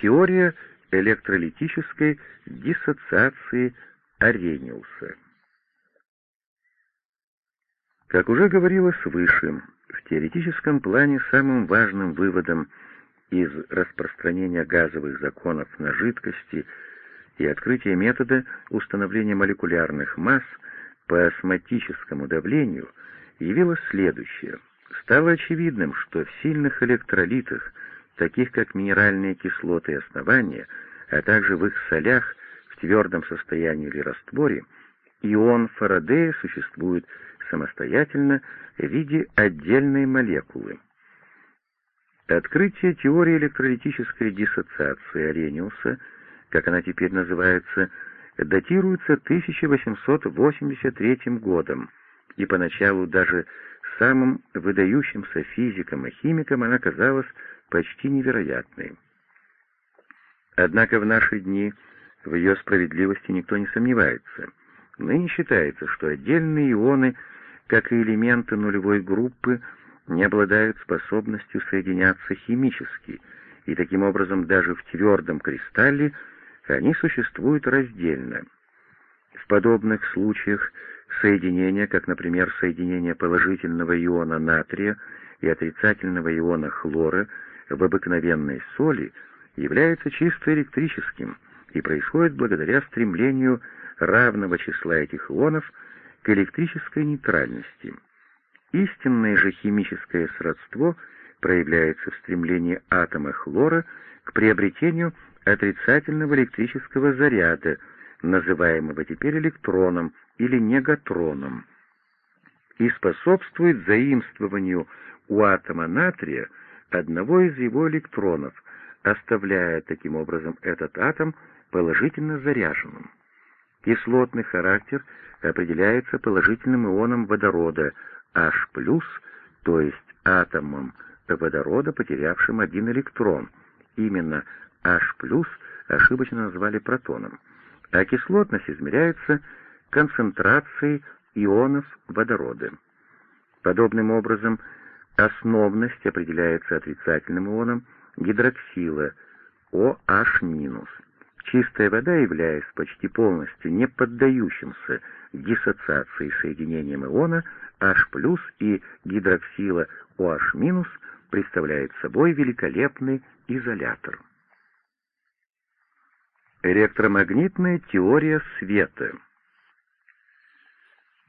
Теория электролитической диссоциации Арениуса. Как уже говорилось выше, в теоретическом плане самым важным выводом из распространения газовых законов на жидкости и открытия метода установления молекулярных масс по осмотическому давлению явилось следующее. Стало очевидным, что в сильных электролитах, таких как минеральные кислоты и основания, а также в их солях в твердом состоянии или растворе, ион Фарадея существует самостоятельно в виде отдельной молекулы. Открытие теории электролитической диссоциации Арениуса, как она теперь называется, датируется 1883 годом, и поначалу даже самым выдающимся физикам и химикам она казалась почти невероятной. Однако в наши дни в ее справедливости никто не сомневается. Ныне считается, что отдельные ионы, как и элементы нулевой группы, не обладают способностью соединяться химически, и таким образом даже в твердом кристалле они существуют раздельно. В подобных случаях соединения, как, например, соединение положительного иона натрия и отрицательного иона хлора в обыкновенной соли, является чисто электрическим и происходит благодаря стремлению равного числа этих ионов к электрической нейтральности. Истинное же химическое сродство проявляется в стремлении атома хлора к приобретению отрицательного электрического заряда, называемого теперь электроном или негатроном, и способствует заимствованию у атома натрия одного из его электронов, оставляя таким образом этот атом положительно заряженным. Кислотный характер определяется положительным ионом водорода H+, то есть атомом водорода, потерявшим один электрон. Именно H+, ошибочно назвали протоном. А кислотность измеряется концентрацией ионов водорода. Подобным образом, основность определяется отрицательным ионом гидроксила OH-. Чистая вода, являясь почти полностью не поддающимся диссоциации соединением иона H+, и гидроксила OH-, представляет собой великолепный изолятор. Электромагнитная теория света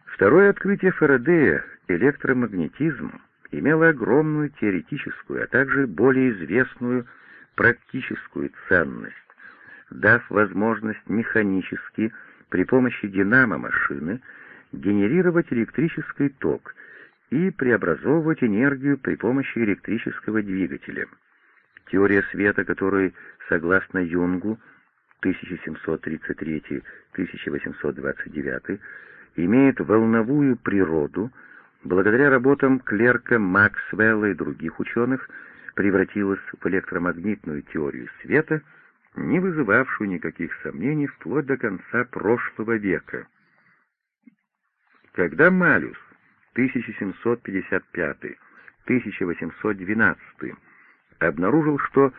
Второе открытие Фарадея, электромагнетизм, имело огромную теоретическую, а также более известную практическую ценность, дав возможность механически при помощи динамо-машины генерировать электрический ток и преобразовывать энергию при помощи электрического двигателя. Теория света, которой, согласно Юнгу, 1733-1829, имеет волновую природу, благодаря работам Клерка, Максвелла и других ученых, превратилась в электромагнитную теорию света, не вызывавшую никаких сомнений вплоть до конца прошлого века. Когда Малюс 1755-1812 обнаружил, что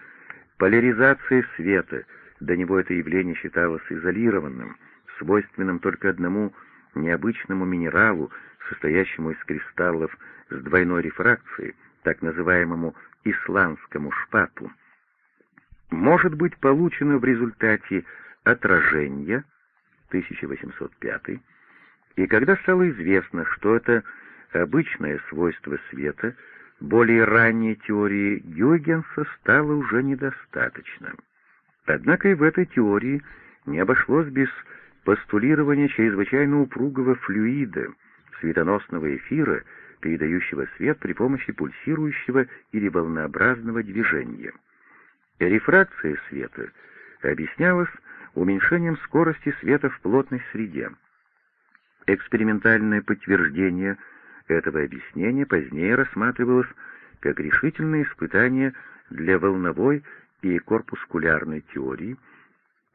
поляризация света, до него это явление считалось изолированным, свойственным только одному необычному минералу, состоящему из кристаллов с двойной рефракцией, так называемому исландскому шпату, может быть получено в результате отражения 1805 и когда стало известно, что это обычное свойство света, более ранней теории Гюйгенса стало уже недостаточно. Однако и в этой теории не обошлось без постулирования чрезвычайно упругого флюида, светоносного эфира, передающего свет при помощи пульсирующего или волнообразного движения. Рефракция света объяснялась уменьшением скорости света в плотной среде. Экспериментальное подтверждение этого объяснения позднее рассматривалось как решительное испытание для волновой и корпускулярной теории,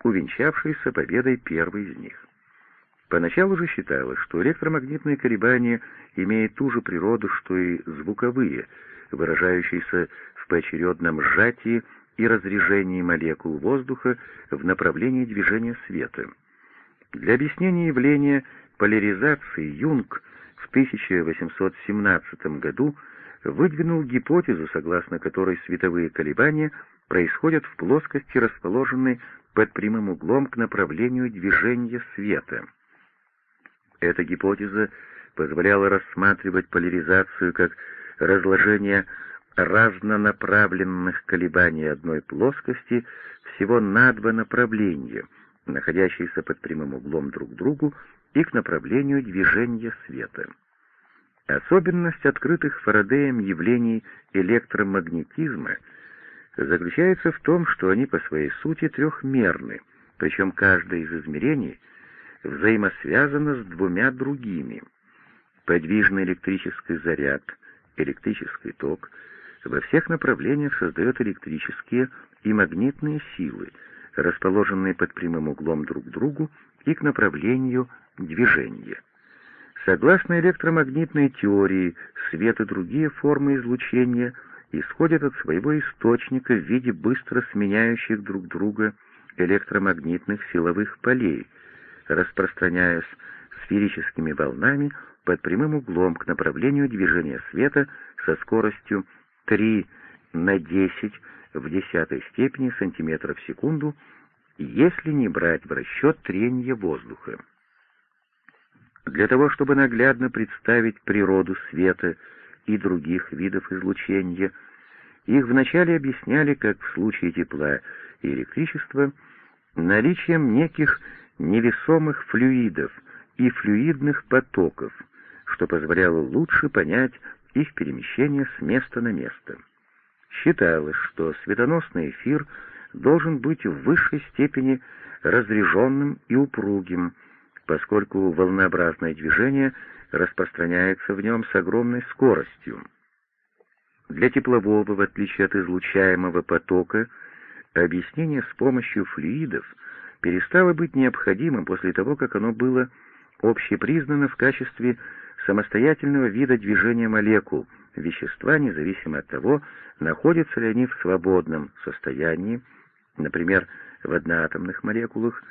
увенчавшейся победой первой из них. Поначалу же считалось, что электромагнитные колебания имеют ту же природу, что и звуковые, выражающиеся в поочередном сжатии и разрежении молекул воздуха в направлении движения света. Для объяснения явления поляризации Юнг в 1817 году выдвинул гипотезу, согласно которой световые колебания происходят в плоскости, расположенной под прямым углом к направлению движения света. Эта гипотеза позволяла рассматривать поляризацию как разложение разнонаправленных колебаний одной плоскости всего на два направления, находящиеся под прямым углом друг к другу и к направлению движения света. Особенность открытых Фарадеем явлений электромагнетизма заключается в том, что они по своей сути трехмерны, причем каждое из измерений взаимосвязано с двумя другими. Подвижный электрический заряд, электрический ток во всех направлениях создает электрические и магнитные силы, расположенные под прямым углом друг к другу и к направлению движения. Согласно электромагнитной теории, свет и другие формы излучения исходят от своего источника в виде быстро сменяющих друг друга электромагнитных силовых полей, распространяясь сферическими волнами под прямым углом к направлению движения света со скоростью 3 на 10 в десятой степени сантиметров в секунду, если не брать в расчет трение воздуха. Для того, чтобы наглядно представить природу света и других видов излучения, их вначале объясняли, как в случае тепла и электричества, наличием неких невесомых флюидов и флюидных потоков, что позволяло лучше понять их перемещение с места на место. Считалось, что светоносный эфир должен быть в высшей степени разреженным и упругим, поскольку волнообразное движение распространяется в нем с огромной скоростью. Для теплового, в отличие от излучаемого потока, объяснение с помощью флюидов перестало быть необходимым после того, как оно было общепризнано в качестве самостоятельного вида движения молекул. Вещества, независимо от того, находятся ли они в свободном состоянии, например, в одноатомных молекулах,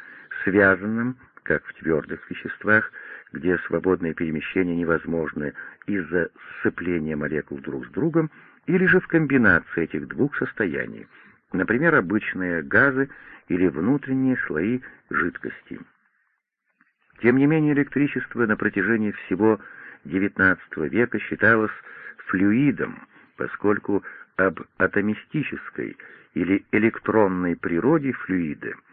связанном как в твердых веществах, где свободное перемещение невозможно из-за сцепления молекул друг с другом, или же в комбинации этих двух состояний, например, обычные газы или внутренние слои жидкости. Тем не менее, электричество на протяжении всего XIX века считалось флюидом, поскольку об атомистической или электронной природе флюида –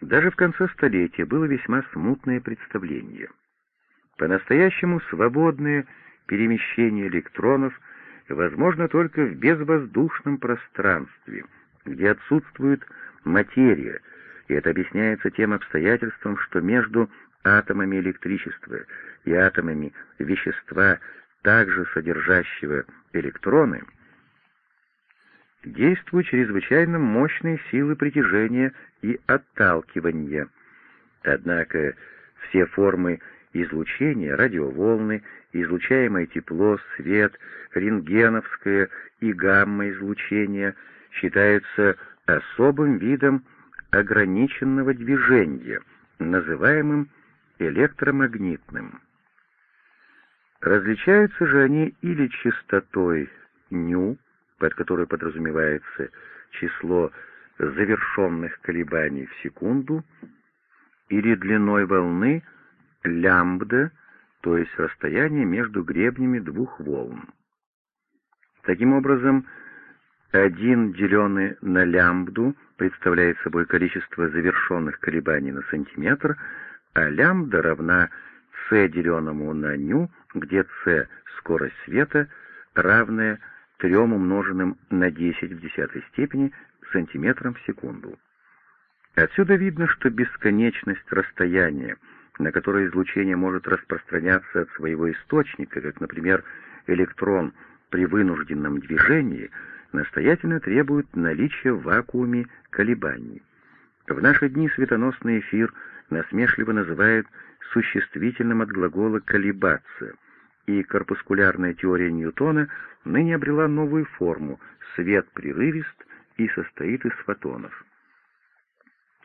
даже в конце столетия было весьма смутное представление. По-настоящему свободное перемещение электронов возможно только в безвоздушном пространстве, где отсутствует материя, и это объясняется тем обстоятельством, что между атомами электричества и атомами вещества, также содержащего электроны, действуют чрезвычайно мощные силы притяжения и отталкивания. Однако все формы излучения, радиоволны, излучаемое тепло, свет, рентгеновское и гамма-излучение считаются особым видом ограниченного движения, называемым электромагнитным. Различаются же они или частотой ню, под которой подразумевается число завершенных колебаний в секунду, или длиной волны лямбда, то есть расстояние между гребнями двух волн. Таким образом, 1 деленный на лямбду представляет собой количество завершенных колебаний на сантиметр, а лямбда равна c деленному на ню, где c — скорость света, равная 3 умноженным на 10 в десятой степени сантиметрам в секунду. Отсюда видно, что бесконечность расстояния, на которое излучение может распространяться от своего источника, как, например, электрон при вынужденном движении, настоятельно требует наличия в вакууме колебаний. В наши дни светоносный эфир насмешливо называют существительным от глагола «колебаться», и корпускулярная теория Ньютона ныне обрела новую форму — свет прерывист и состоит из фотонов.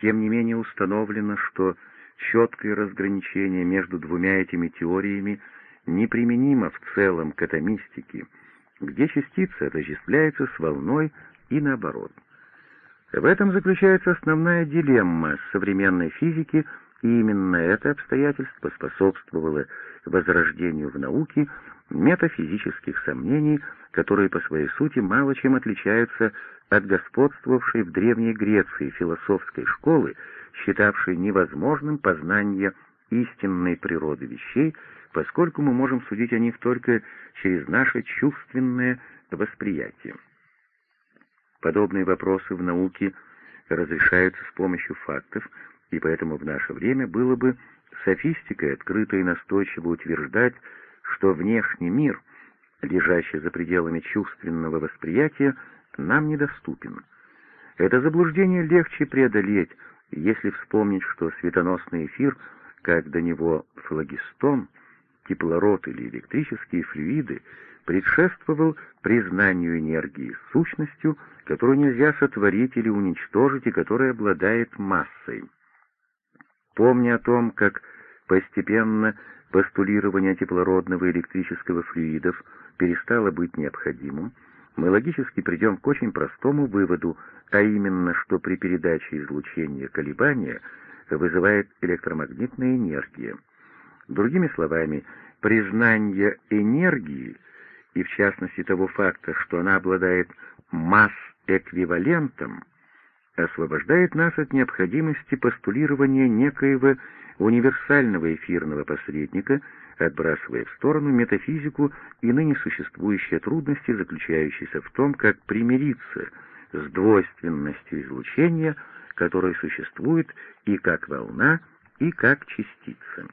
Тем не менее установлено, что четкое разграничение между двумя этими теориями неприменимо в целом к атомистике, где частица отождествляется с волной и наоборот. В этом заключается основная дилемма современной физики, и именно это обстоятельство способствовало возрождению в науке метафизических сомнений, которые по своей сути мало чем отличаются от господствовавшей в Древней Греции философской школы, считавшей невозможным познание истинной природы вещей, поскольку мы можем судить о них только через наше чувственное восприятие. Подобные вопросы в науке разрешаются с помощью фактов, и поэтому в наше время было бы софистикой открыто и настойчиво утверждать, что внешний мир, лежащий за пределами чувственного восприятия, нам недоступен. Это заблуждение легче преодолеть, если вспомнить, что светоносный эфир, как до него флагистон, кислород или электрические флюиды, предшествовал признанию энергии сущностью, которую нельзя сотворить или уничтожить и которая обладает массой. Помня о том, как постепенно постулирование теплородного и электрического флюидов перестало быть необходимым, мы логически придем к очень простому выводу, а именно, что при передаче излучения колебания вызывает электромагнитная энергия. Другими словами, признание энергии — и в частности того факта, что она обладает масс-эквивалентом, освобождает нас от необходимости постулирования некоего универсального эфирного посредника, отбрасывая в сторону метафизику и ныне существующие трудности, заключающиеся в том, как примириться с двойственностью излучения, которое существует и как волна, и как частица.